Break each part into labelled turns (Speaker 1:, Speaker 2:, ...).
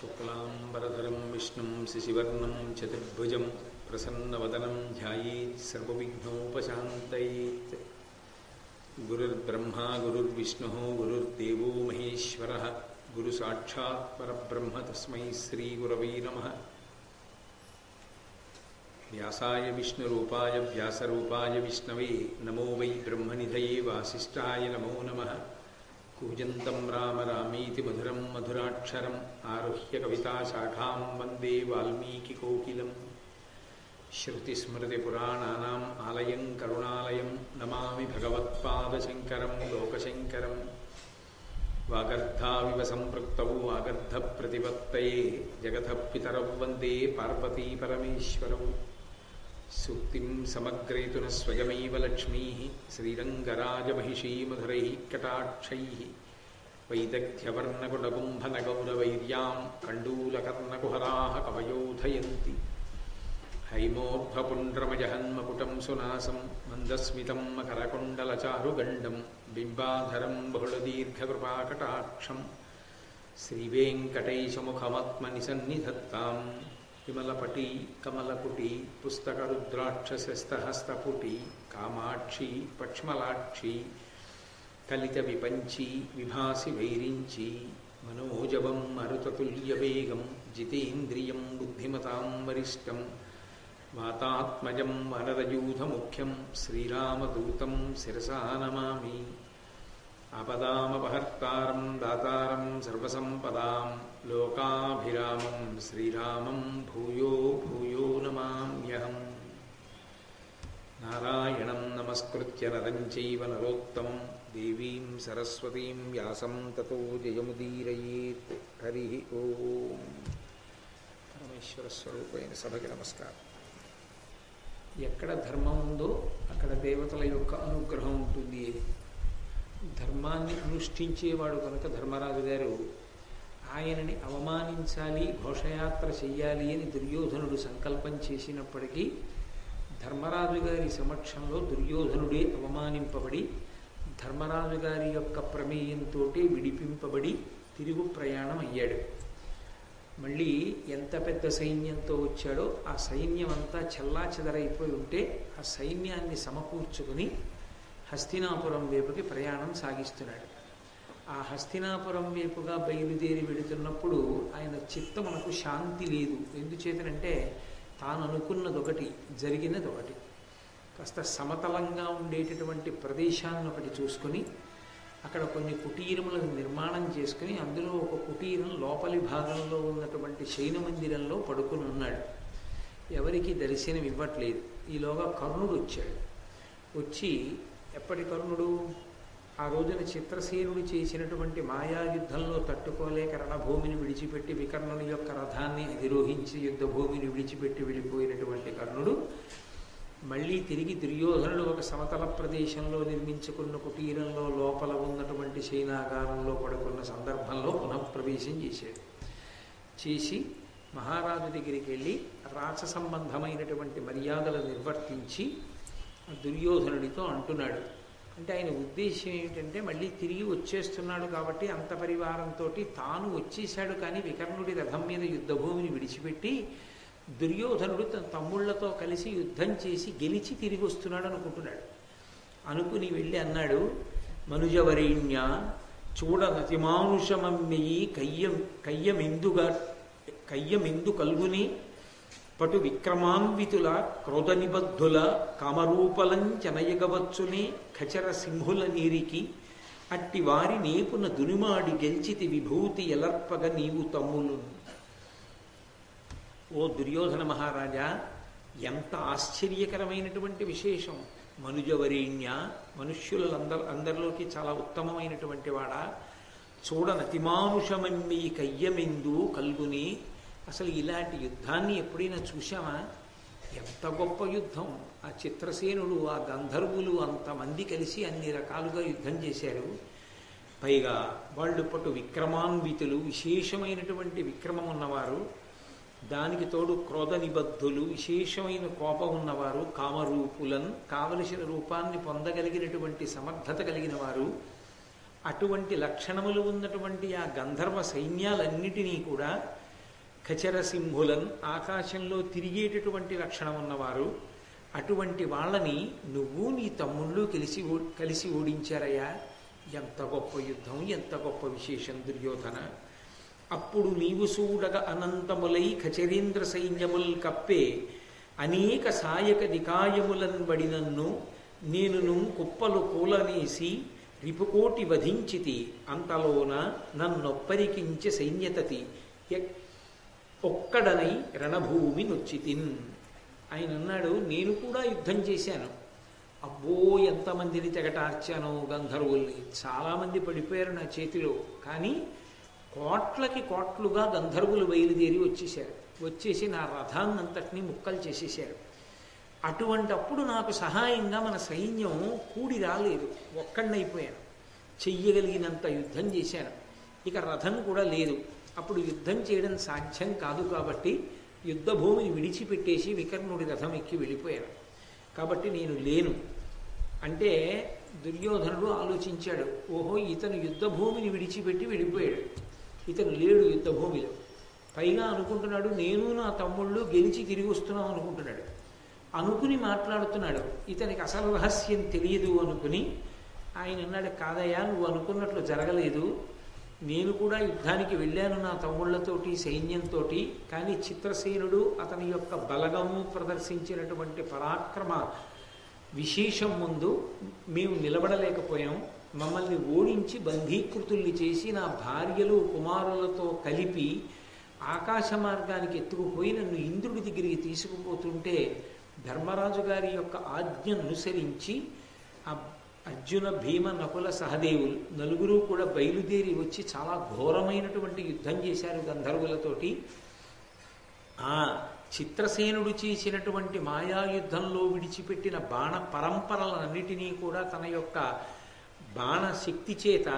Speaker 1: शुक्लाम्बरधरं विष्णुं, शशिवर्णं, चतुर्भुजं, प्रसन्नवदनं ध्यायेत् सर्वविघ्नोपशान्तयेत् गुरुर्ब्रह्मा, गुरुर्विष्णुः, गुरुर्देवो महेश्वरः, गुरुसाक्षात् परब्रह्म तस्मै श्रीगुरवे नमः। व्यासाय विष्णुरूपाय, व्यासरूपाय विष्णवे, नमो वै ब्रह्मनिधये वासिष्ठाय नमो नमः। कूजन्तं राम रामीति मधुरं मधुराक्षरम् आरुह्य कविताशाखां वंदे वाल्मीकिकोकिलम्। श्रुतिस्मृतिपुराणानाम् आलयं करुणालयं नमामि भगवत्पादशङ्करं, लोकशङ्करं। वागर्धाविव सम्पृक्तौ वागर्धप्रतिपत्तये जगतः पितरौ वंदे पार्वतीपरमेश्वरौ సూక్తిం సమగ్రయితున స్వయమైవ లక్ష్మీ శ్రీరంగరాజమహిషీ మధురై కటాక్షై వైదగ్ధ్యవర్ణకుడబుంభనగౌరవైర్యాం కండూలకర్ణకుహరా కవయోధయంతి హైమోర్ధ్వపుండ్రమజహన్మకుటం సునాసం మందస్మితం మకరకుండలచారుగండం బింబాధరం బహుళదీర్ఘకృపాకటాక్షం శ్రీవేంకటైశముఖమాత్మని సన్నిధత్తాం విమలపటి కమలపుటి పుస్తకరుద్రాక్షసస్తహస్తపుటి కామాక్షి పక్ష్మలాక్షి కలిత విపంచి విభాసి వైరించి మనోజవం మరుతతుల్యవేగం జితేంద్రియం బుద్ధిమతాం వరిష్టం వాతాత్మజం వనరయూధముఖ్యం శ్రీరామదూతం శిరసా నమామి ఆపదామపహర్తారం దాతారం సర్వసంపదాం లోకాభిరామం శ్రీరామం భూయో భూయో నమామ్యహం. నారాయణం నమస్కృత్య నరం చైవ నరోత్తమం. దేవీం సరస్వతీం వ్యాసం తతో జయముదీరయేత్. హరి ఓం. పరమేశ్వర స్వరూపైన సభకి నమస్కారం. ఎక్కడ ధర్మం ఉందో అక్కడ దేవతల యొక్క అనుగ్రహం ఉంటుంది. ధర్మాన్ని అనుష్ఠించేవాడు కనుక ధర్మరాజు గారు ఆయనని అవమానించాలి ఘోషయాత్ర చెయ్యాలి అని దుర్యోధనుడు సంకల్పం చేసినప్పటికీ ధర్మరాజు గారి సమక్షంలో దుర్యోధనుడే అవమానింపబడి ధర్మరాజు గారి యొక్క ప్రమేయంతో విడిపింపబడి తిరుగు ప్రయాణం అయ్యాడు. మళ్ళీ ఎంత పెద్ద సైన్యంతో వచ్చాడో ఆ సైన్యం అంతా చెల్లా చెదరైపోయి ఉంటే ఆ సైన్యాన్ని సమకూర్చుకుని హస్తినాపురం వైపుకి ప్రయాణం సాగిస్తున్నాడు. ఆ హస్తినాపురం వైపుగా బయలుదేరి వెళుతున్నప్పుడు ఆయన చిత్తమునకు శాంతి లేదు. ఎందుచేతనంటే తాను అనుకున్నది ఒకటి జరిగినది ఒకటి కాస్త సమతలంగా ఉండేటటువంటి ప్రదేశాన్ని ఒకటి చూసుకొని అక్కడ కొన్ని కుటీరములను నిర్మాణం చేసుకుని అందులో ఒక కుటీరం లోపలి భాగంలో ఉన్నటువంటి శయన మందిరంలో పడుకుని ఉన్నాడు. ఎవరికి దర్శనం ఇవ్వట్లేదు ఈలోగా కర్ణుడు వచ్చాడు వచ్చి ఎప్పటి కర్ణుడు? ఆ రోజున చిత్రసేనుడు చేసినటువంటి మాయాయుద్ధంలో తట్టుకోలేక రణభూమిని విడిచిపెట్టి వికర్ణుని యొక్క రథాన్ని అధిరోహించి యుద్ధభూమిని విడిచిపెట్టి వెళ్ళిపోయినటువంటి కర్ణుడు మళ్ళీ తిరిగి దుర్యోధనుడు ఒక సమతల ప్రదేశంలో నిర్మించుకున్న కుటీరంలో లోపల ఉన్నటువంటి శైనాగారంలో పడుకున్న సందర్భంలో పునఃప్రవేశం చేశాడు. చేసి మహారాజు దగ్గరికి వెళ్ళి రాచ సంబంధమైనటువంటి మర్యాదలు నిర్వర్తించి దుర్యోధనుడితో అంటున్నాడు. అంటే ఆయన ఉద్దేశం ఏమిటంటే మళ్ళీ తిరిగి వచ్చేస్తున్నాడు కాబట్టి అంత పరివారంతో తాను వచ్చేశాడు కానీ వికర్ణుడి రథం మీద యుద్ధభూమిని విడిచిపెట్టి దుర్యోధనుడు తన తమ్ముళ్ళతో కలిసి యుద్ధం చేసి గెలిచి తిరిగి వస్తున్నాడు అనుకుంటున్నాడు. అనుకుని వెళ్ళి అన్నాడు మనుజవరేణ్య చూడ కయ్యం కయ్యమెందుగా కయ్యమెందు కల్గుని పటు విక్రమాన్వితుల క్రోధ నిబద్ధుల కామరూపలంచనయగవచ్చునే ఖచర సింహుల నీరికి అట్టి వారి నేపున దునిమాడి గెలిచితి విభూతి ఎలర్పగ నీవు తమ్ములు. ఓ దుర్యోధన మహారాజా ఎంత ఆశ్చర్యకరమైనటువంటి విశేషం. మనుజవరేణ్య మనుష్యులందరూ అందరిలోకి చాలా ఉత్తమమైనటువంటి వాడా. చూడనతిమానుషమమ్మి కయ్యమెందు కల్గుని అసలు ఇలాంటి యుద్ధాన్ని ఎప్పుడైనా చూశామా ఎంత గొప్ప యుద్ధం. ఆ చిత్రసేనుడు ఆ గంధర్వులు అంతమంది కలిసి అన్ని రకాలుగా యుద్ధం చేశారు. పైగా వాళ్ళు పట్టు విక్రమాన్వితులు విశేషమైనటువంటి విక్రమం ఉన్నవారు. దానికి తోడు క్రోధ నిబద్ధులు విశేషమైన కోపం ఉన్నవారు. కామరూపులన్ కావలసిన రూపాన్ని పొందగలిగినటువంటి సమర్థత కలిగిన వారు అటువంటి లక్షణములు ఉన్నటువంటి ఆ గంధర్వ సైన్యాలన్నిటినీ కూడా ఖచరసింహులన్ ఆకాశంలో తిరిగేటటువంటి లక్షణం ఉన్నవారు అటువంటి వాళ్ళని నువ్వు నీ తమ్ముళ్ళు కలిసి ఓ- కలిసి ఓడించారయ్యా. ఎంత గొప్ప యుద్ధం ఎంత గొప్ప విశేషం దుర్యోధన. అప్పుడు నీవు సూడగ అనంతములై ఖచరేంద్ర సైన్యముల్ కప్పే అనేక సాయక దికాయములన్ వడినన్ను నేనును కుప్పలు కూలనేసి రిపుకోటి వధించితి. అంతలోన నన్నొప్పరికించి సైన్యతతి. ఒక్కడనై రణభూమి నొచ్చితిన్. ఆయన అన్నాడు నేను కూడా యుద్ధం చేశాను. అబ్బో ఎంతమందిని తెగటార్చానో గంధర్వుల్ని. చాలామంది పడిపోయారు నా చేతిలో. కానీ కోట్లకి కోట్లుగా గంధర్వులు బయలుదేరి వచ్చేశారు. వచ్చేసి నా రథాన్నంతటినీ ముక్కలు చేసేసారు అటువంటప్పుడు నాకు సహాయంగా మన సైన్యం కూడి రాలేదు. ఒక్కడినైపోయాను. చెయ్యగలిగినంత యుద్ధం చేశాను. ఇక రథం కూడా లేదు. అప్పుడు యుద్ధం చేయడం సాధ్యం కాదు కాబట్టి యుద్ధ భూమిని విడిచిపెట్టేసి వికర్ణుడి రథం ఎక్కి వెళ్ళిపోయాను. కాబట్టి నేను లేను. అంటే దుర్యోధనుడు ఆలోచించాడు ఓహో ఇతను యుద్ధ భూమిని విడిచిపెట్టి వెళ్ళిపోయాడు. ఇతను లేడు యుద్ధ భూమిలో పైగా అనుకుంటున్నాడు నేను నా తమ్ముళ్ళు గెలిచి తిరిగి వస్తున్నాం అనుకుంటున్నాడు. అనుకుని మాట్లాడుతున్నాడు ఇతనికి అసలు రహస్యం తెలియదు అనుకుని ఆయన అన్నాడు కాదయ్యా నువ్వు అనుకున్నట్లు జరగలేదు. నేను కూడా యుద్ధానికి వెళ్ళాను నా తమ్ముళ్ళతోటి సైన్యంతో కానీ చిత్రసేనుడు అతని యొక్క బలగము ప్రదర్శించినటువంటి పరాక్రమ విశేషం ముందు మేము నిలబడలేకపోయాం. మమ్మల్ని ఓడించి బంధీకృతుల్ని చేసి నా భార్యలు కుమారులతో కలిపి ఆకాశ మార్గానికి ఎత్తుకుపోయి నన్ను ఇంద్రుడి దగ్గరికి తీసుకుపోతుంటే ధర్మరాజు గారి యొక్క ఆజ్ఞను అనుసరించి ఆ అర్జున భీమ నకుల సహదేవులు నలుగురు కూడా బయలుదేరి వచ్చి చాలా ఘోరమైనటువంటి యుద్ధం చేశారు గంధర్వులతోటి. ఆ చిత్రసేనుడు చేసినటువంటి మాయాయుద్ధంలో విడిచిపెట్టిన బాణ పరంపరలన్నిటినీ కూడా తన యొక్క బాణ శక్తి చేత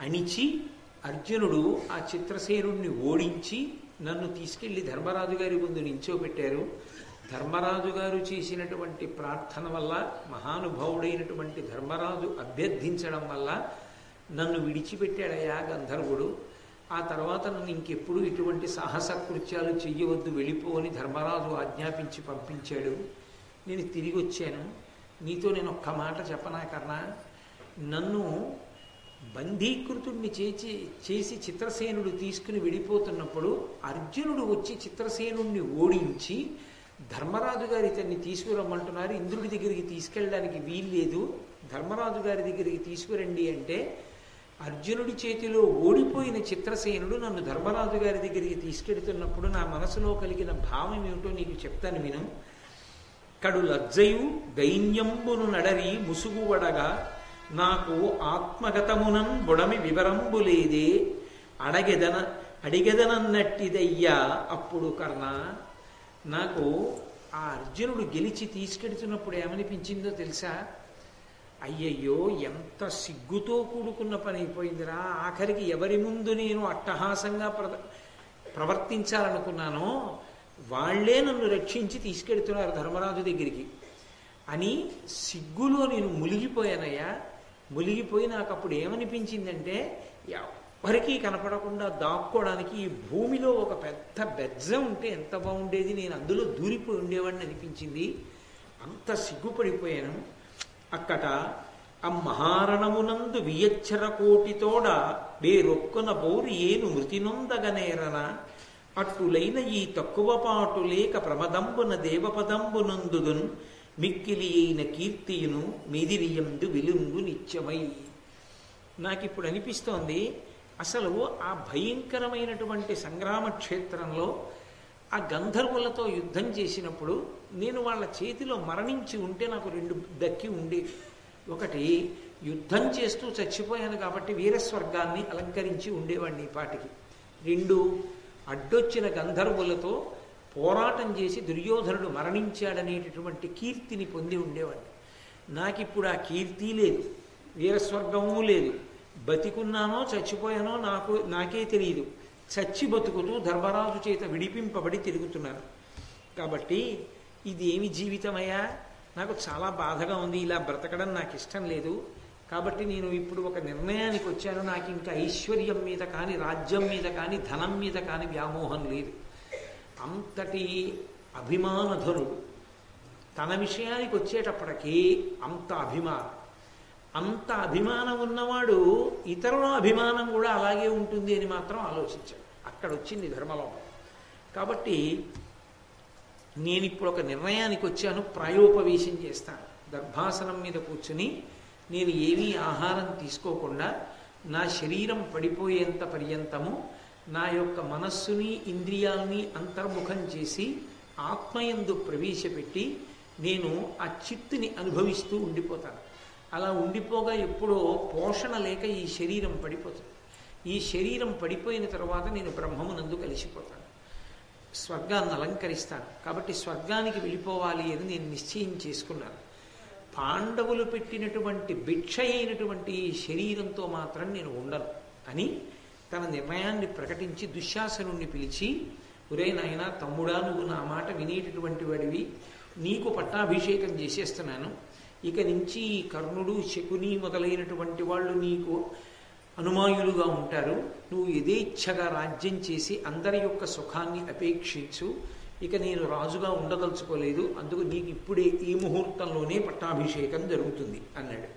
Speaker 1: అణిచి అర్జునుడు ఆ చిత్రసేనుడిని ఓడించి నన్ను తీసుకెళ్ళి ధర్మరాజు గారి ముందు నించోబెట్టారు. ధర్మరాజు గారు చేసినటువంటి ప్రార్థన వల్ల మహానుభావుడైనటువంటి ధర్మరాజు అభ్యర్థించడం వల్ల నన్ను విడిచిపెట్టాడయ్యా గంధర్వుడు. ఆ తర్వాత నన్ను ఇంకెప్పుడు ఇటువంటి సాహస కృత్యాలు చెయ్యవద్దు వెళ్ళిపోని ధర్మరాజు ఆజ్ఞాపించి పంపించాడు. నేను తిరిగి వచ్చాను. నీతో నేను ఒక్క మాట చెప్పనా కర్ణ? నన్ను బంధీకృతుడిని చేసి చేసి చిత్రసేనుడు తీసుకుని వెళ్ళిపోతున్నప్పుడు అర్జునుడు వచ్చి చిత్రసేనుడిని ఓడించి ధర్మరాజు గారు ఇతన్ని తీసుకురమ్మంటున్నారు. ఇంద్రుడి దగ్గరికి తీసుకెళ్ళడానికి వీల్లేదు. ధర్మరాజు గారి దగ్గరికి తీసుకురండి అంటే అర్జునుడి చేతిలో ఓడిపోయిన చిత్రసేనుడు నన్ను ధర్మరాజు గారి దగ్గరికి తీసుకెడుతున్నప్పుడు నా మనసులో కలిగిన భావం ఏమిటో నీకు చెప్తాను విను. కడు లజ్జయు దైన్యంబును నడరి ముసుగువడగా నాకు ఆత్మగతమునం బుడమి వివరంబులేదే అడగెదన అడిగెదనన్నట్టిదయ్యా అప్పుడు కర్ణ నాకు ఆ అర్జునుడు గెలిచి తీసుకెడుతున్నప్పుడు ఏమనిపించిందో తెలుసా? అయ్యయ్యో ఎంత సిగ్గుతో కూడుకున్న పని అయిపోయిందిరా. ఆఖరికి ఎవరి ముందు నేను అట్టహాసంగా ప్ర ప్రవర్తించాలనుకున్నానో వాళ్ళే నన్ను రక్షించి తీసుకెడుతున్నారు ధర్మరాజు దగ్గరికి. అని సిగ్గులో నేను మునిగిపోయానయ్యా. మునిగిపోయి నాకు అప్పుడు ఏమనిపించిందంటే వరికి కనపడకుండా దాక్కోవడానికి ఈ భూమిలో ఒక పెద్ద బెజ్జ ఉంటే ఎంత బాగుండేది? నేను అందులో దూరిపోయి ఉండేవాడిని అనిపించింది. అంత సిగ్గుపడిపోయాను. అక్కట ఆ మహారణమునందు వియచ్చర కోటితోడ వేరొక్కున బౌరు ఏను మృతినొందగనేరన అట్టులైన ఈ తక్కువ పాటు లేక ప్రమదంబున దేవపదంబునందుదున్ మిక్కిలి అయిన కీర్తియును మెదిరియందు విలుంగు నిత్యమై. నాకు ఇప్పుడు అనిపిస్తోంది అసలు ఆ భయంకరమైనటువంటి సంగ్రామ క్షేత్రంలో ఆ గంధర్వులతో యుద్ధం చేసినప్పుడు నేను వాళ్ళ చేతిలో మరణించి ఉంటే నాకు రెండు దక్కి ఉండి ఒకటి యుద్ధం చేస్తూ చచ్చిపోయాను కాబట్టి వీరస్వర్గాన్ని అలంకరించి ఉండేవాడిని పాటికి. రెండు అడ్డొచ్చిన గంధర్వులతో పోరాటం చేసి దుర్యోధనుడు మరణించాడనేటటువంటి కీర్తిని పొంది ఉండేవాడిని. నాకిప్పుడు ఆ కీర్తి లేదు వీరస్వర్గము లేదు. బతికున్నానో చచ్చిపోయానో నాకు నాకే తెలియదు చచ్చి బతుకుతూ ధర్మరాజు చేత విడిపింపబడి తిరుగుతున్నాను కాబట్టి ఇది ఏమి జీవితమయ్యా? నాకు చాలా బాధగా ఉంది ఇలా బ్రతకడం నాకు ఇష్టం లేదు. కాబట్టి నేను ఇప్పుడు ఒక నిర్ణయానికి వచ్చాను. నాకు ఇంకా ఐశ్వర్యం మీద కానీ రాజ్యం మీద కానీ ధనం మీద కానీ వ్యామోహం లేదు. అంతటి అభిమానధనుడు తన విషయానికి వచ్చేటప్పటికీ అంత అభిమానం. అంత అభిమానం ఉన్నవాడు ఇతరుల అభిమానం కూడా అలాగే ఉంటుంది అని మాత్రం ఆలోచించాడు. అక్కడ వచ్చింది ధర్మలోకం. కాబట్టి నేను ఇప్పుడు ఒక నిర్ణయానికి వచ్చాను ప్రాయోపవేశం చేస్తాను. గర్భాసనం మీద కూర్చుని నేను ఏమీ ఆహారం తీసుకోకుండా నా శరీరం పడిపోయేంత పర్యంతము నా యొక్క మనస్సుని ఇంద్రియాలని అంతర్ముఖం చేసి ఆత్మయందు ప్రవేశపెట్టి నేను ఆ చిత్తుని అనుభవిస్తూ ఉండిపోతాను. అలా ఉండిపోగా ఎప్పుడో పోషణ లేక ఈ శరీరం పడిపోతుంది. ఈ శరీరం పడిపోయిన తర్వాత నేను బ్రహ్మమునందు కలిసిపోతాను. స్వర్గాన్ని అలంకరిస్తాను. కాబట్టి స్వర్గానికి వెళ్ళిపోవాలి అని నేను నిశ్చయం చేసుకున్నాను. పాండవులు పెట్టినటువంటి భిక్ష అయినటువంటి ఈ శరీరంతో మాత్రం నేను ఉండను. అని తన నిర్ణయాన్ని ప్రకటించి దుశ్శాసనుణ్ణి పిలిచి ఒరే నాయన తమ్ముడా నువ్వు నా మాట వినేటటువంటి వాడివి. నీకు పట్టాభిషేకం చేసేస్తున్నాను. ఇక నుంచి కర్ణుడు శకుని మొదలైనటువంటి వాళ్ళు నీకు అనుమాయులుగా ఉంటారు. నువ్వు యథేచ్ఛగా రాజ్యం చేసి అందరి యొక్క సుఖాన్ని అపేక్షించు. ఇక నేను రాజుగా ఉండదలుచుకోలేదు. అందుకు నీకు ఇప్పుడే ఈ ముహూర్తంలోనే పట్టాభిషేకం జరుగుతుంది అన్నాడు.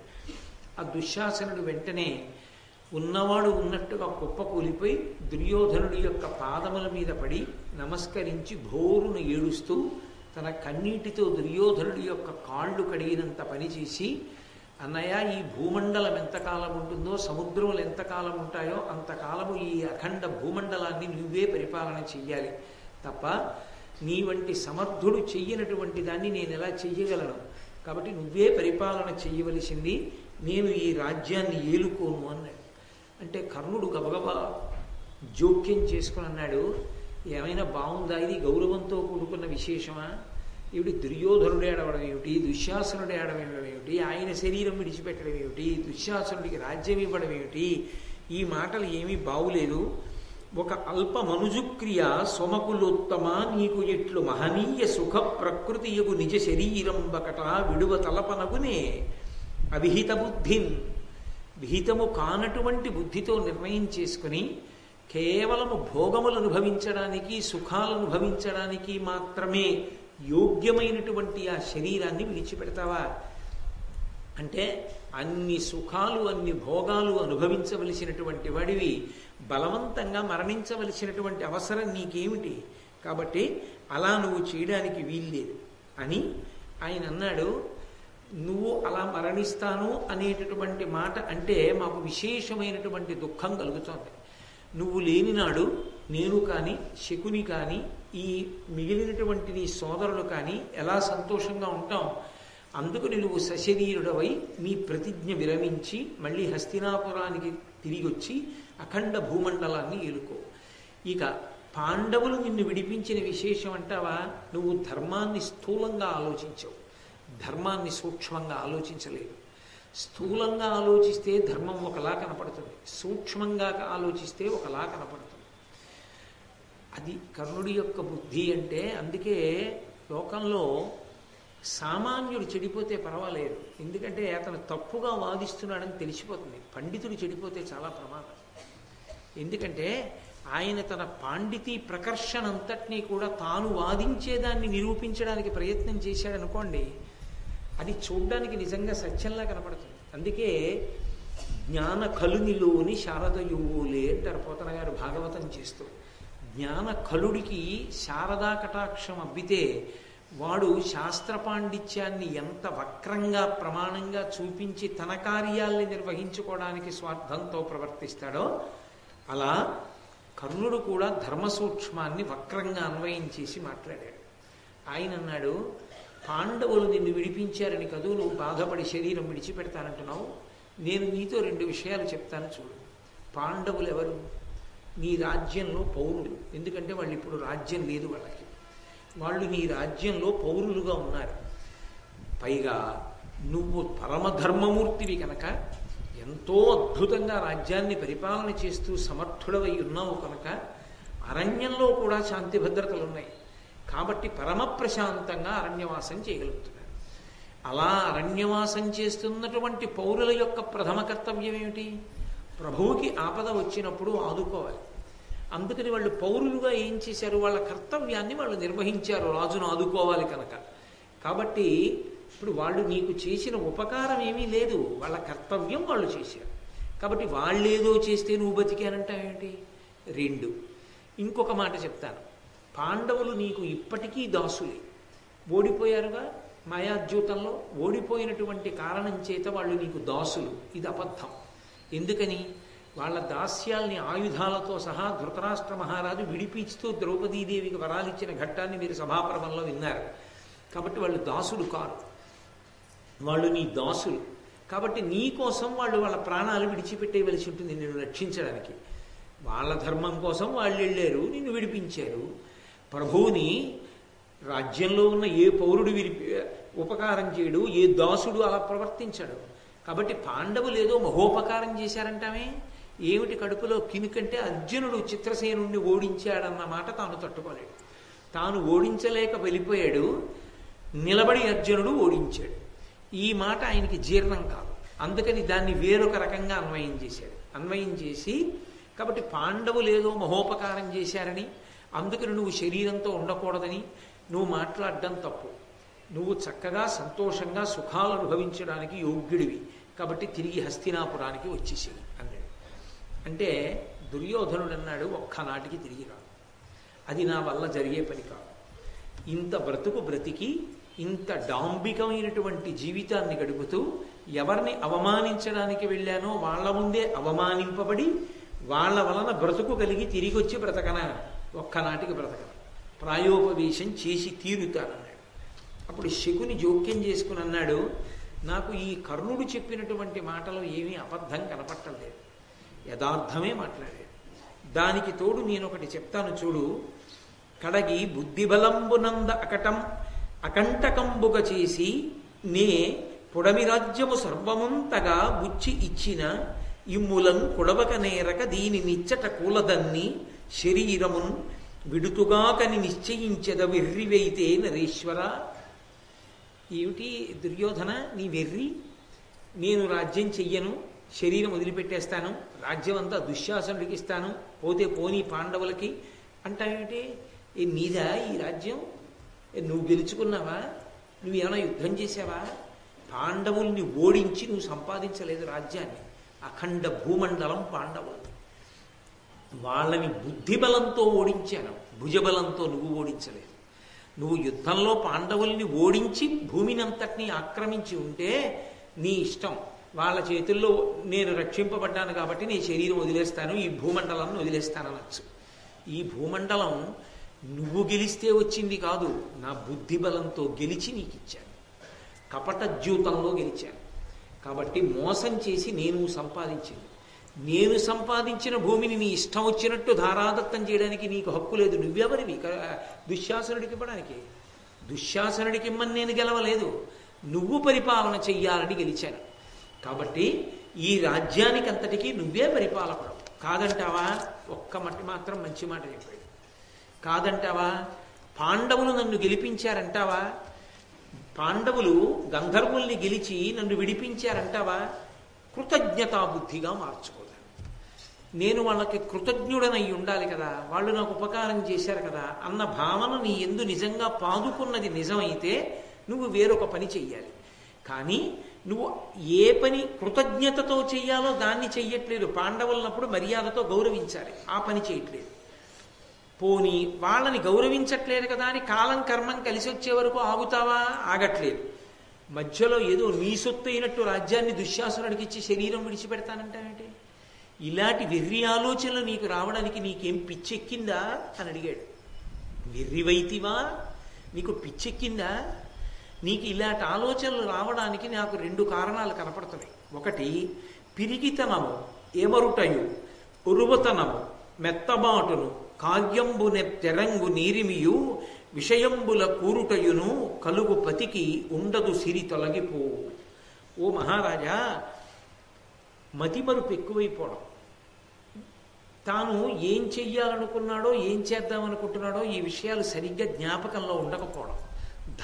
Speaker 1: ఆ దుశ్శాసనుడు వెంటనే ఉన్నవాడు ఉన్నట్టుగా కుప్ప కూలిపోయి దుర్యోధనుడి యొక్క పాదముల మీద పడి నమస్కరించి భోరును ఏడుస్తూ తన కన్నీటితో దుర్యోధనుడి యొక్క కాళ్ళు కడిగినంత పనిచేసి అన్నయ్య ఈ భూమండలం ఎంతకాలం ఉంటుందో సముద్రములు ఎంతకాలం ఉంటాయో అంతకాలము ఈ అఖండ భూమండలాన్ని నువ్వే పరిపాలన చెయ్యాలి. తప్ప నీ వంటి సమర్థుడు చెయ్యనటువంటి దాన్ని నేను ఎలా చెయ్యగలను? కాబట్టి నువ్వే పరిపాలన చెయ్యవలసింది నేను ఈ రాజ్యాన్ని ఏలుకోను అన్నాడు. అంటే కర్ణుడు గబగబా జోక్యం చేసుకుని అన్నాడు ఏమైనా బాగుందా? ఇది గౌరవంతో కూడుకున్న విశేషమా? ఇవిడి దుర్యోధనుడే ఆడవడం ఏమిటి? దుశ్శాసనుడే ఏడవడం ఏమిటి? ఆయన శరీరం విడిచిపెట్టడం ఏమిటి? దుశ్శాసనుడికి రాజ్యం ఇవ్వడం ఏమిటి? ఈ మాటలు ఏమీ బావులేదు. ఒక అల్ప మనుజుక్రియ సొమకులోత్తమ నీకు ఎట్లు మహనీయ సుఖ ప్రకృతి యగు నిజ శరీరం బకట విడువ తలపనగునే అవిహిత బుద్ధిన్ విహితము కానటువంటి బుద్ధితో నిర్ణయం చేసుకుని కేవలము భోగములు అనుభవించడానికి సుఖాలు అనుభవించడానికి మాత్రమే యోగ్యమైనటువంటి ఆ శరీరాన్ని విడిచిపెడతావా? అంటే అన్ని సుఖాలు అన్ని భోగాలు అనుభవించవలసినటువంటి వాడివి బలవంతంగా మరణించవలసినటువంటి అవసరం నీకేమిటి? కాబట్టి అలా నువ్వు చేయడానికి వీల్లేదు అని ఆయన అన్నాడు. నువ్వు అలా మరణిస్తాను అనేటటువంటి మాట అంటే మాకు విశేషమైనటువంటి దుఃఖం కలుగుతోంది. నువ్వు లేనినాడు నేను కానీ శకుని కానీ ఈ మిగిలినటువంటి నీ సోదరులు కానీ ఎలా సంతోషంగా ఉంటాం? అందుకని నువ్వు సశరీరుడవై నీ ప్రతిజ్ఞ విరమించి మళ్ళీ హస్తినాపురానికి తిరిగి వచ్చి అఖండ భూమండలాన్ని ఏలుకో. ఇక పాండవులు నిన్ను విడిపించిన విశేషం అంటావా? నువ్వు ధర్మాన్ని స్థూలంగా ఆలోచించవు. ధర్మాన్ని సూక్ష్మంగా ఆలోచించలేదు స్థూలంగా ఆలోచిస్తే ధర్మం ఒకలా కనపడుతుంది. సూక్ష్మంగా ఆలోచిస్తే ఒకలా కనపడుతుంది. అది కర్ణుడి యొక్క బుద్ధి అంటే అందుకే లోకంలో సామాన్యుడు చెడిపోతే పర్వాలేదు. ఎందుకంటే అతను తప్పుగా వాదిస్తున్నాడని తెలిసిపోతుంది. పండితుడు చెడిపోతే చాలా ప్రమాదం. ఎందుకంటే ఆయన తన పాండితీ ప్రకర్షణ అంతటినీ కూడా తాను వాదించేదాన్ని నిరూపించడానికి ప్రయత్నం చేశాడనుకోండి అది చూడ్డానికి నిజంగా సత్యంలా కనపడుతుంది. అందుకే జ్ఞాన కలునిలోని శారదయువులే అంటారు పోతన గారు భాగవతం చేస్తూ. జ్ఞాన కలుడికి శారదా కటాక్షం అబ్బితే వాడు శాస్త్ర పాండిత్యాన్ని ఎంత వక్రంగా ప్రమాణంగా చూపించి తన కార్యాల్ని నిర్వహించుకోవడానికి స్వార్థంతో ప్రవర్తిస్తాడో అలా కర్ణుడు కూడా ధర్మ సూక్ష్మాన్ని వక్రంగా అన్వయం చేసి మాట్లాడాడు. ఆయన అన్నాడు పాండవులు నిన్ను విడిపించారని కదూ నువ్వు బాధపడి శరీరం విడిచిపెడతానంటున్నావు. నేను నీతో రెండు విషయాలు చెప్తాను చూడు. పాండవులు ఎవరు? నీ రాజ్యంలో పౌరులు. ఎందుకంటే వాళ్ళు ఇప్పుడు రాజ్యం లేదు వాళ్ళకి. వాళ్ళు నీ రాజ్యంలో పౌరులుగా ఉన్నారు. పైగా నువ్వు పరమధర్మమూర్తివి కనుక ఎంతో అద్భుతంగా రాజ్యాన్ని పరిపాలన చేస్తూ సమర్థుడవై ఉన్నావు కనుక అరణ్యంలో కూడా శాంతి భద్రతలు ఉన్నాయి కాబట్టి పరమ ప్రశాంతంగా అరణ్యవాసం చేయగలుగుతున్నారు. అలా అరణ్యవాసం చేస్తున్నటువంటి పౌరుల యొక్క ప్రథమ కర్తవ్యం ఏమిటి? ప్రభువుకి ఆపద వచ్చినప్పుడు ఆదుకోవాలి. అందుకని వాళ్ళు పౌరులుగా ఏం చేశారు? వాళ్ళ కర్తవ్యాన్ని వాళ్ళు నిర్వహించారు. రాజును ఆదుకోవాలి కనుక. కాబట్టి ఇప్పుడు వాళ్ళు నీకు చేసిన ఉపకారం ఏమీ లేదు. వాళ్ళ కర్తవ్యం వాళ్ళు చేశారు. కాబట్టి వాళ్ళేదో చేస్తే నువ్వు బతికానంటావేంటి? రెండు. ఇంకొక మాట చెప్తాను. పాండవులు నీకు ఇప్పటికీ దాసులే. ఓడిపోయారుగా? మాయాద్యూతంలో ఓడిపోయినటువంటి కారణం చేత వాళ్ళు నీకు దాసులు. ఇది అబద్ధం. ఎందుకని? వాళ్ళ దాస్యాల్ని ఆయుధాలతో సహా ధృతరాష్ట్ర మహారాజు విడిపించుతూ ద్రౌపదీదేవికి వరాలిచ్చిన ఘట్టాన్ని మీరు సభాపర్వంలో విన్నారు. కాబట్టి వాళ్ళు దాసులు కారు. వాళ్ళు నీ దాసులు. కాబట్టి నీ కోసం వాళ్ళు వాళ్ళ ప్రాణాలు విడిచిపెట్టేయవలసి ఉంటుంది నిన్ను రక్షించడానికి. వాళ్ళ ధర్మం కోసం వాళ్ళు వెళ్ళారు నిన్ను విడిపించారు. ప్రభువుని రాజ్యంలో ఉన్న ఏ పౌరుడు విరి ఉపకారం చేయడు ఏ దాసుడు అలా ప్రవర్తించడు. కాబట్టి పాండవులు ఏదో మహోపకారం చేశారంటామే. ఏమిటి కడుపులో కినుకంటే అర్జునుడు చిత్రసేనుణ్ణి ఓడించాడన్న మాట తాను తట్టుకోలేడు. తాను ఓడించలేక వెళ్ళిపోయాడు. నిలబడి అర్జునుడు ఓడించాడు. ఈ మాట ఆయనకి జీర్ణం కాదు. అందుకని దాన్ని వేరొక రకంగా అన్వయం చేశాడు. అన్వయం చేసి కాబట్టి పాండవులు ఏదో మహోపకారం చేశారని అందుకని నువ్వు శరీరంతో ఉండకూడదని నువ్వు మాట్లాడడం తప్పు. నువ్వు చక్కగా సంతోషంగా సుఖాలు అనుభవించడానికి యోగ్యుడివి. కాబట్టి తిరిగి హస్తినాపురానికి వచ్చేసి అన్నాడు. అంటే దుర్యోధనుడు అన్నాడు ఒక్కనాటికి తిరిగి రాదు అది నా వల్ల జరిగే పని కాదు. ఇంత బ్రతుకు బ్రతికి ఇంత డాంబికమైనటువంటి జీవితాన్ని గడుపుతూ ఎవరిని అవమానించడానికి వెళ్ళానో వాళ్ళ ముందే అవమానింపబడి వాళ్ళ వలన బ్రతుకు కలిగి తిరిగి వచ్చి బ్రతకన? ఒక్కనాటికి బ్రతకన. ప్రాయోపవేశం చేసి తీరుతానన్నాడు. అప్పుడు శకుని జోక్యం చేసుకుని అన్నాడు నాకు ఈ కర్ణుడు చెప్పినటువంటి మాటలు ఏమీ అబద్ధం కనపట్టలేదు. యథార్థమే మాట్లాడాడు. దానికి తోడు నేను ఒకటి చెప్తాను చూడు. కడగి బుద్ధిబలంబునంద అకటం అకంటకంబుగ చేసి నే పొడమి రాజ్యము సర్వమంతగా బుచ్చి ఇచ్చిన ఇమ్ములం కొడవక నేరక దీని నిచ్చట కూలదన్ని శరీరమున్ విడుతుగాకని నిశ్చయించద వెర్రివైతే నరేశ్వర. ఏమిటి దుర్యోధన? నీ వెర్రి. నేను రాజ్యం చెయ్యను శరీరం వదిలిపెట్టేస్తాను రాజ్యం అంతా దుశ్శాసనుడికి ఇస్తాను పోతే పోనీ పాండవులకి. అంటావేమిటి? ఏ నీదా ఈ రాజ్యం? నువ్వు గెలుచుకున్నావా? నువ్వు ఏమైనా యుద్ధం చేసావా పాండవుల్ని ఓడించి నువ్వు సంపాదించలేదు రాజ్యాన్ని. అఖండ భూమండలం పాండవులు. వాళ్ళని బుద్ధిబలంతో ఓడించాను. భుజబలంతో నువ్వు ఓడించలేదు. నువ్వు యుద్ధంలో పాండవుల్ని ఓడించి భూమిని అంతటినీ ఆక్రమించి ఉంటే నీ ఇష్టం. వాళ్ళ చేతుల్లో నేను రక్షింపబడ్డాను కాబట్టి నీ శరీరం వదిలేస్తాను ఈ భూమండలాన్ని వదిలేస్తాననొచ్చు. ఈ భూమండలం నువ్వు గెలిస్తే వచ్చింది కాదు నా బుద్ధి బలంతో గెలిచి నీకు ఇచ్చాను కపట ద్యూతంలో గెలిచాను. కాబట్టి మోసం చేసి నేను సంపాదించింది. నేను సంపాదించిన భూమిని నీ ఇష్టం వచ్చినట్టు ధారాదత్తం చేయడానికి నీకు హక్కు లేదు. నువ్వెవరివి? దుశ్శాసనుడికి ఇవ్వడానికి. దుశ్శాసనుడికి ఇమ్మని నేను గెలవలేదు. నువ్వు పరిపాలన చెయ్యాలని గెలిచాను. కాబట్టి ఈ రాజ్యానికి అంతటికీ నువ్వే పరిపాలకుడు. కాదంటావా? ఒక్క మట్టి మాత్రం మంచి మాట చెప్పాడు కాదంటావా? పాండవులు నన్ను గెలిపించారంటావా? పాండవులు గంధర్వుల్ని గెలిచి నన్ను విడిపించారంటావా? కృతజ్ఞతాబుద్ధిగా మార్చుకో. నేను వాళ్ళకి కృతజ్ఞుడనై ఉండాలి కదా. వాళ్ళు నాకు ఉపకారం చేశారు కదా అన్న భావన నీ ఎందు నిజంగా పాదుకున్నది నిజమైతే నువ్వు వేరొక పని చెయ్యాలి. కానీ నువ్వు ఏ పని కృతజ్ఞతతో చెయ్యాలో దాన్ని చెయ్యట్లేదు. పాండవులనప్పుడు మర్యాదతో గౌరవించాలి. ఆ పని చేయట్లేదు. పోని వాళ్ళని గౌరవించట్లేదు కదా అని కాలం కర్మం కలిసి వచ్చే వరకు ఆగుతావా? ఆగట్లేదు. మధ్యలో ఏదో నీ సొత్తు అయినట్టు రాజ్యాన్ని దుశ్శాసనుడికి ఇచ్చి శరీరం విడిచిపెడతానంటే ఇలాంటి వెర్రి ఆలోచనలు నీకు రావడానికి నీకేం పిచ్చెక్కిందా? అని అడిగాడు. వెర్రివైతివా నీకు పిచ్చెక్కిందా? నీకు ఇలాంటి ఆలోచనలు రావడానికి నాకు రెండు కారణాలు కనపడుతున్నాయి. ఒకటి పిరిగితనము ఏమరుటయు ఉరువతనము మెత్తబాటును కావ్యంబునె తెరంగు నీరిమియు విషయంబుల కూరుటయును కలుగు పతికి ఉండదు సిరి తొలగిపో. ఓ మహారాజా మతిమరుపు ఎక్కువైపోవడం. తాను ఏం చెయ్యాలనుకున్నాడో ఏం చేద్దామనుకుంటున్నాడో ఈ విషయాలు సరిగ్గా జ్ఞాపకంలో ఉండకపోవడం.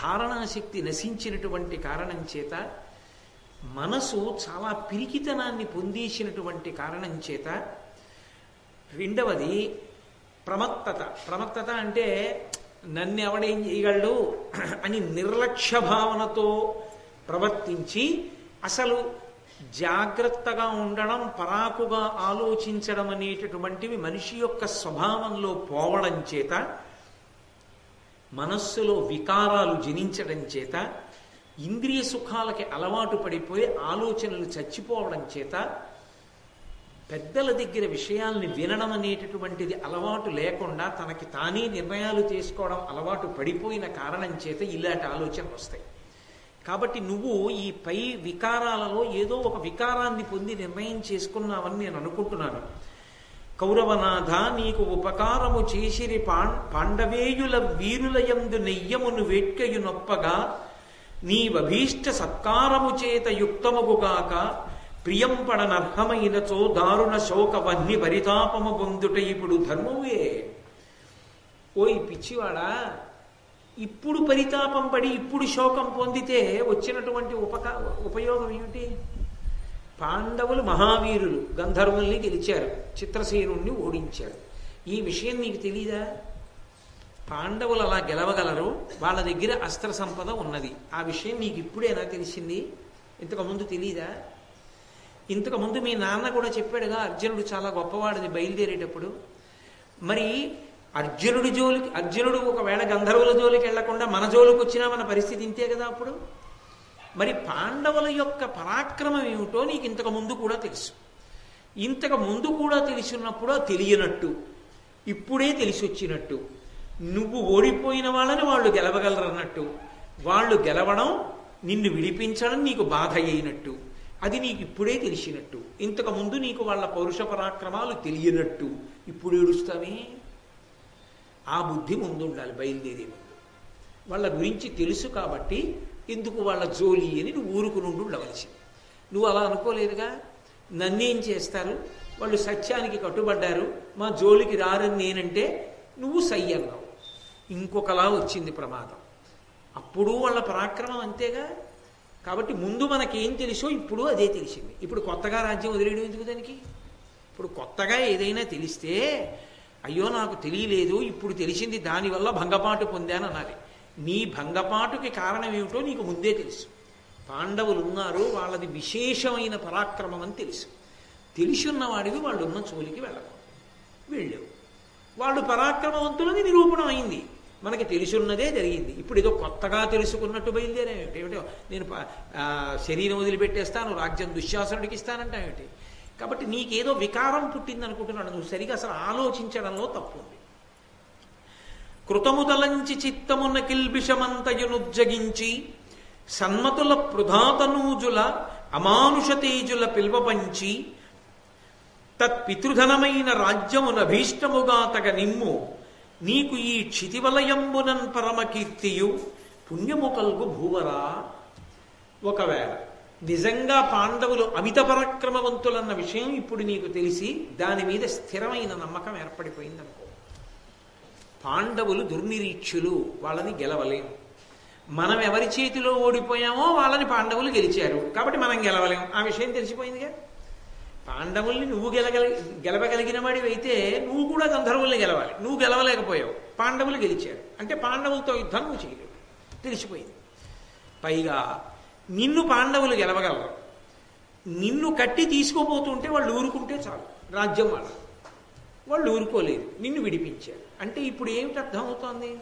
Speaker 1: ధారణాశక్తి నశించినటువంటి కారణం చేత మనసు చాలా పిరికితనాన్ని పొందేసినటువంటి కారణం చేత రెండవది ప్రమత్తత. ప్రమత్తత అంటే నన్ను ఎవడేం చేయగలడు అని నిర్లక్ష్య భావనతో ప్రవర్తించి అసలు జాగ్రత్తగా ఉండడం పరాకుగా ఆలోచించడం అనేటటువంటివి మనిషి యొక్క స్వభావంలో పోవడం చేత మనస్సులో వికారాలు జనించడం చేత ఇంద్రియ సుఖాలకి అలవాటు పడిపోయి ఆలోచనలు చచ్చిపోవడం చేత పెద్దల దగ్గర విషయాల్ని వినడం అనేటటువంటిది అలవాటు లేకుండా తనకి తానే నిర్ణయాలు చేసుకోవడం అలవాటు పడిపోయిన కారణం చేత ఇలాంటి ఆలోచనలు వస్తాయి. కాబట్టి నువ్వు ఈ పై వికారాలలో ఏదో ఒక వికారాన్ని పొంది నిర్ణయం చేసుకున్నావని నేను అనుకుంటున్నాను. కౌరవనాథ నీకు ఉపకారము చేసిరి పాం పాండవేయుల వీరులయందు నెయ్యమును వేట్కయు నొప్పగా నీవభీష్ట సత్కారము చేత యుక్తముగుగాక ప్రియంపడనర్హమైనచో దారుణ శోకవన్ని పరితాపము పొందుట ఇప్పుడు ధర్మమే ఓయ్ పిచ్చివాడా ఇప్పుడు పరితాపం పడి ఇప్పుడు శోకం పొందితే వచ్చినటువంటి ఉపక ఉపయోగం ఏమిటి? పాండవులు మహావీరులు గంధర్వుల్ని గెలిచారు. చిత్రసేనుణ్ణి ఓడించారు. ఈ విషయం నీకు తెలీదా? పాండవులు అలా గెలవగలరు. వాళ్ళ దగ్గర అస్త్ర సంపద ఉన్నది. ఆ విషయం నీకు ఇప్పుడేనా తెలిసింది? ఇంతకుముందు తెలీదా? ఇంతకుముందు మీ నాన్న కూడా చెప్పాడుగా అర్జునుడు చాలా గొప్పవాడిని బయలుదేరేటప్పుడు. మరి అర్జునుడి జోలికి అర్జునుడు ఒకవేళ గంధర్వుల జోలికి వెళ్ళకుండా మన జోలికి వచ్చినా మన పరిస్థితి ఇంతే కదా అప్పుడు? మరి పాండవుల యొక్క పరాక్రమం ఏమిటో నీకు ఇంతకు ముందు కూడా తెలుసు. ఇంతకు ముందు కూడా తెలిసినప్పుడు తెలియనట్టు ఇప్పుడే తెలిసి వచ్చినట్టు నువ్వు ఓడిపోయిన వాళ్ళని వాళ్ళు గెలవగలరన్నట్టు వాళ్ళు గెలవడం నిన్ను విడిపించడం నీకు బాధ అయినట్టు అది నీకు ఇప్పుడే తెలిసినట్టు. ఇంతకు ముందు నీకు వాళ్ళ పౌరుష పరాక్రమాలు తెలియనట్టు. ఇప్పుడు ఏడుస్తావే? ఆ బుద్ధి ముందు ఉండాలి బయలుదేరే ముందు. వాళ్ళ గురించి తెలుసు కాబట్టి ఎందుకు వాళ్ళ జోలి అని నువ్వు ఊరుకుని ఉండవలసింది. నువ్వు అలా అనుకోలేదుగా? నన్నేం చేస్తారు? వాళ్ళు సత్యానికి కట్టుబడ్డారు మా జోలికి రారని నేనంటే నువ్వు సై అన్నావు. ఇంకొకలా వచ్చింది ప్రమాదం. అప్పుడు వాళ్ళ పరాక్రమం అంతేగా? కాబట్టి ముందు మనకేం తెలుసో ఇప్పుడు అదే తెలిసింది. ఇప్పుడు కొత్తగా రాజ్యం వదిలేయడం ఎందుకు దానికి? ఇప్పుడు కొత్తగా ఏదైనా తెలిస్తే అయ్యో నాకు తెలియలేదు ఇప్పుడు తెలిసింది దానివల్ల భంగపాటు పొందాను అన్నది నీ భంగపాటుకి కారణం ఏమిటో నీకు ముందే తెలుసు. పాండవులు ఉన్నారు వాళ్ళది విశేషమైన పరాక్రమం అని తెలుసు. తెలిసిన్నవాడివి వాళ్ళు ఉన్న చోలికి వెళ్ళకూడదు. వెళ్ళావు. వాళ్ళు పరాక్రమవంతులని నిరూపణ అయింది. మనకి తెలిసిన్నదే జరిగింది. ఇప్పుడు ఏదో కొత్తగా తెలుసుకున్నట్టు బయలుదేరేమిటి ఏమిటో నేను ప- శరీరం వదిలిపెట్టేస్తాను రాజ్యం దుశ్శాసనుడికి ఇస్తానంటే ఏమిటి కాబట్టి నీకేదో వికారం పుట్టింది అనుకుంటున్నాడు నువ్వు సరిగా అసలు ఆలోచించడంలో తప్పు ఉంది. కృతముదలంచి చిత్తమున కిల్బిషమంతయునుజ్జగించి సన్మతుల పృధాతనూజుల అమానుష తేజుల పిల్వపంచి తత్పితృధనమైన రాజ్యమున భీష్టముగా తగ నిమ్ము నీకు ఈ క్షితివలయంబునన్ పరమకీర్తియు పుణ్యము కల్గు భూవరా. ఒకవేళ నిజంగా పాండవులు అమిత పరాక్రమవంతులన్న విషయం ఇప్పుడు నీకు తెలిసి దాని మీద స్థిరమైన నమ్మకం ఏర్పడిపోయిందనుకో. పాండవులు దుర్నిరీక్షులు వాళ్ళని గెలవలేం. మనం ఎవరి చేతిలో ఓడిపోయామో వాళ్ళని పాండవులు గెలిచారు. కాబట్టి మనం గెలవలేం. ఆ విషయం తెలిసిపోయిందిగా? పాండవుల్ని నువ్వు గెలగలి గెలవగలిగిన వాడివైతే నువ్వు కూడా గంధర్వుల్ని గెలవాలి. నువ్వు గెలవలేకపోయావు. పాండవులు గెలిచారు. అంటే పాండవులతో యుద్ధం నువ్వు చేయలేవు తెలిసిపోయింది. పైగా నిన్ను పాండవులు గెలవగలరు. నిన్ను కట్టి తీసుకోపోతుంటే వాళ్ళు ఊరుకుంటే చాలు. రాజ్యం వాళ్ళ. వాళ్ళు ఊరుకోలేదు. నిన్ను విడిపించారు. అంటే ఇప్పుడు ఏమిటి అర్థమవుతోంది?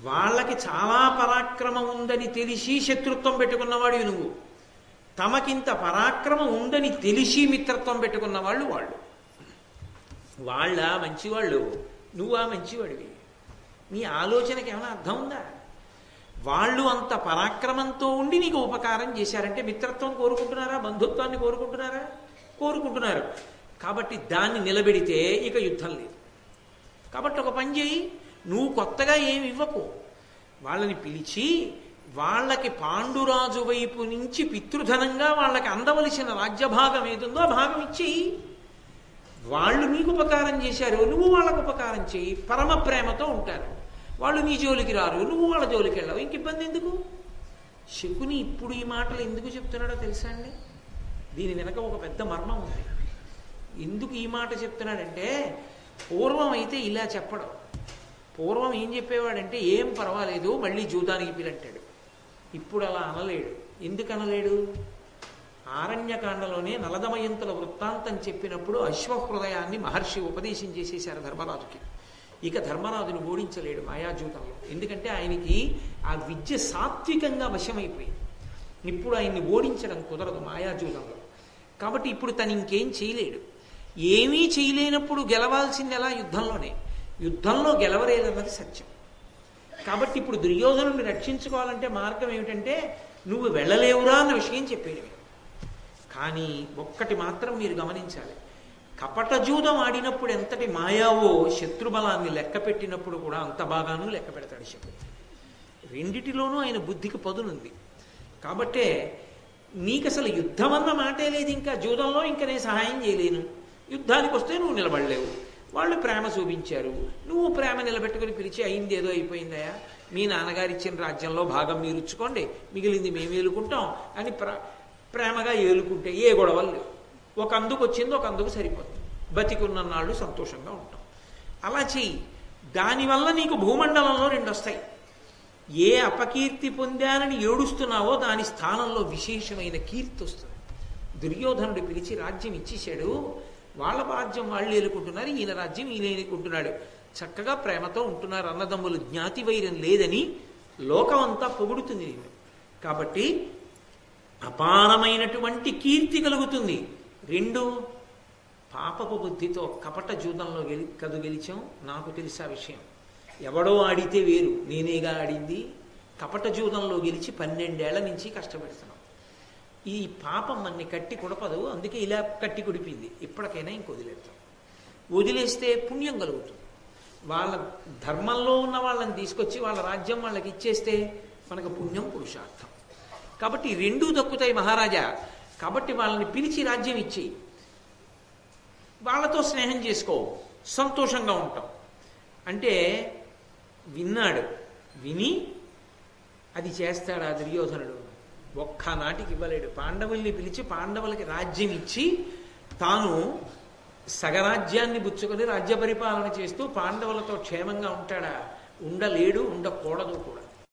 Speaker 1: వాళ్ళకి చాలా పరాక్రమం ఉందని తెలిసి శత్రుత్వం పెట్టుకున్నవాడివి నువ్వు. తమకింత పరాక్రమం ఉందని తెలిసి మిత్రత్వం పెట్టుకున్న వాళ్ళు. వాళ్ళు వాళ్ళ మంచివాళ్ళు నువ్వా మంచివాడివి. నీ ఆలోచనకి ఏమైనా అర్థం ఉందా? వాళ్ళు అంత పరాక్రమంతో ఉండి నీకు ఉపకారం చేశారంటే మిత్రత్వం కోరుకుంటున్నారా? బంధుత్వాన్ని కోరుకుంటున్నారా? కోరుకుంటున్నారు. కాబట్టి దాన్ని నిలబెడితే ఇక యుద్ధం లేదు. కాబట్టి ఒక పని చేయి. నువ్వు కొత్తగా ఏమి ఇవ్వకు. వాళ్ళని పిలిచి వాళ్ళకి పాండురాజు వైపు నుంచి పితృధనంగా వాళ్ళకి అందవలసిన రాజ్యభాగం ఏదుందో ఆ భాగం ఇచ్చి వాళ్ళు నీకు ఉపకారం చేశారు. నువ్వు వాళ్ళకు ఉపకారం చేయి. పరమ ప్రేమతో ఉంటారు. వాళ్ళు నీ జోలికి రారు నువ్వు వాళ్ళ జోలికి వెళ్ళావు. ఇంక ఇబ్బంది ఎందుకు? శకుని ఇప్పుడు ఈ మాటలు ఎందుకు చెప్తున్నాడో తెలుసా అండి? దీని వెనక ఒక పెద్ద మర్మం ఉంది. ఎందుకు ఈ మాట చెప్తున్నాడంటే పూర్వం అయితే ఇలా చెప్పడం. పూర్వం ఏం చెప్పేవాడంటే ఏం పర్వాలేదు మళ్ళీ జూదానికి పిలంటాడు. ఇప్పుడు అలా అనలేడు. ఎందుకు అనలేడు? ఆరణ్యకాండలోనే నలదమయంతుల వృత్తాంతం చెప్పినప్పుడు అశ్వహృదయాన్ని మహర్షి ఉపదేశం చేసేశారు ధర్మరాజుకి. ఇక ధర్మరాజును ఓడించలేడు మాయాజూతంలో. ఎందుకంటే ఆయనకి ఆ విద్య సాత్వికంగా వశమైపోయింది. ఇప్పుడు ఆయన్ని ఓడించడం కుదరదు మాయాజూతంలో. కాబట్టి ఇప్పుడు తను ఇంకేం చేయలేడు. ఏమీ చేయలేనప్పుడు గెలవాల్సింది ఎలా? యుద్ధంలోనే. యుద్ధంలో గెలవలేదన్నది సత్యం. కాబట్టి ఇప్పుడు దుర్యోధనుడిని రక్షించుకోవాలంటే మార్గం ఏమిటంటే నువ్వు వెళ్ళలేవురా అన్న విషయం చెప్పేది. కానీ ఒక్కటి మాత్రం మీరు గమనించాలి. కపట జూదం ఆడినప్పుడు ఎంతటి మాయావో శత్రుబలాన్ని లెక్క పెట్టినప్పుడు కూడా అంత బాగాను లెక్క పెడతాడు శకుని. రెండిటిలోనూ ఆయన బుద్ధికి పదునుంది. కాబట్టే నీకు అసలు యుద్ధం అన్న మాటే లేదు ఇంకా జూదంలో ఇంకా నేను సహాయం చేయలేను. యుద్ధానికి వస్తే నువ్వు నిలబడలేవు. వాళ్ళు ప్రేమ చూపించారు. నువ్వు ప్రేమ నిలబెట్టుకుని పిలిచి అయింది ఏదో అయిపోయిందయా మీ నాన్నగారు ఇచ్చిన రాజ్యంలో భాగం మీరు ఇచ్చుకోండి మిగిలింది మేము ఏలుకుంటాం అని ప్ర ప్రేమగా ఏలుకుంటే ఏ గొడవలు లేవు. ఒక అందుకు వచ్చింది ఒక అందుకు సరిపోతుంది. బతికున్న నాళ్ళు సంతోషంగా ఉంటాం. అలా చెయ్యి. దానివల్ల నీకు భూమండలంలో రెండు వస్తాయి ఏ అపకీర్తి పొందానని ఏడుస్తున్నావో దాని స్థానంలో విశేషమైన కీర్తి వస్తుంది. దుర్యోధనుడు పిలిచి రాజ్యం ఇచ్చేశాడు. వాళ్ళ రాజ్యం వాళ్ళు ఏలుకుంటున్నారు ఈయన రాజ్యం ఈయన ఏలుకుంటున్నాడు. చక్కగా ప్రేమతో ఉంటున్నారు అన్నదమ్ములు జ్ఞాతి వైరం లేదని లోకం అంతా పొగుడుతుంది నేను కాబట్టి అపారమైనటువంటి కీర్తి కలుగుతుంది. రెండు పాపపు బుద్ధితో కపట జూదంలో గెలి కదు గెలిచాం. నాకు తెలిసా విషయం. ఎవడో ఆడితే వేరు. నేనేగా ఆడింది? కపట జూదంలో గెలిచి పన్నెండేళ్ళ నుంచి కష్టపెడుతున్నాం. ఈ పాపం మన్ని కట్టి కుడపదు. అందుకే ఇలా కట్టి కుడిపింది. ఇప్పటికైనా ఇంక వదిలేస్తాం. వదిలేస్తే పుణ్యం కలుగుతుంది. వాళ్ళ ధర్మంలో ఉన్న వాళ్ళని తీసుకొచ్చి వాళ్ళ రాజ్యం వాళ్ళకి ఇచ్చేస్తే మనకు పుణ్యం పురుషార్థం. కాబట్టి రెండూ దక్కుతాయి మహారాజా. కాబట్టి వాళ్ళని పిలిచి రాజ్యం ఇచ్చేయి వాళ్ళతో స్నేహం చేసుకో సంతోషంగా ఉంటాం అంటే విన్నాడు విని అది చేస్తాడా దుర్యోధనుడు? ఒక్క నాటికి ఇవ్వలేడు. పాండవుల్ని పిలిచి పాండవులకి రాజ్యం ఇచ్చి తాను సగరాజ్యాన్ని బుచ్చుకొని రాజ్య పరిపాలన చేస్తూ పాండవులతో క్షేమంగా ఉంటాడా? ఉండలేడు ఉండకూడదు కూడా.